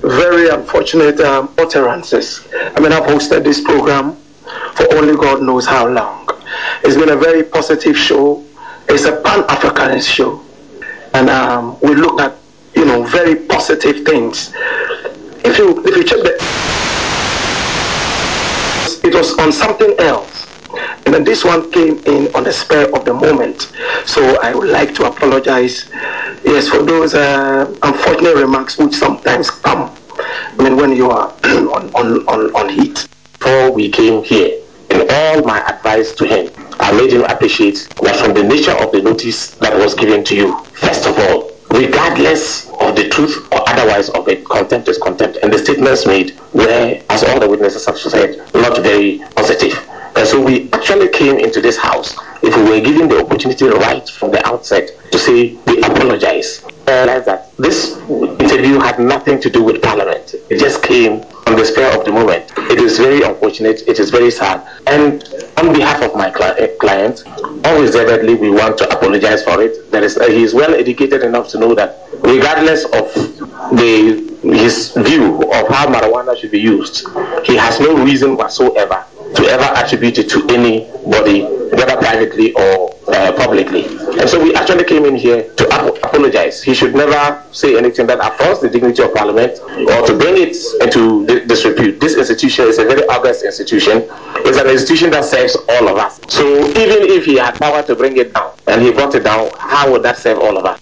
very unfortunate um, utterances. I mean, I've hosted this program for only God knows how long. It's been a very positive show. It's a Pan Africanist show, and um, we look at you know very positive things. If you if you check the, it was on something else, and then this one came in on the spur of the moment. So I would like to apologize, yes, for those uh, unfortunate remarks which sometimes come. I mean, when you are on, on, on, on heat. Before we came here, and all my advice to him, I made him appreciate that from the nature of the notice that was given to you, first of all, regardless of the truth or otherwise of it, contempt is contempt. And the statements made were, as all the witnesses have said, not very positive. And so we actually came into this house, if we were given the opportunity right from the outset to say, we apologize. Realize that this interview had nothing to do with Parliament. It just came on the spur of the moment. It is very unfortunate. It is very sad. And on behalf of my cli- client, unreservedly, we want to apologize for it. There is, uh, he is well educated enough to know that regardless of the his view of how marijuana should be used, he has no reason whatsoever to ever attribute it to anybody, whether privately or uh, publicly. And so we actually came in here to ap- apologize. He should never say anything that affronts the dignity of Parliament or to bring it into di- disrepute. This institution is a very august institution. It's an institution that serves all of us. So even if he had power to bring it down and he brought it down, how would that serve all of us?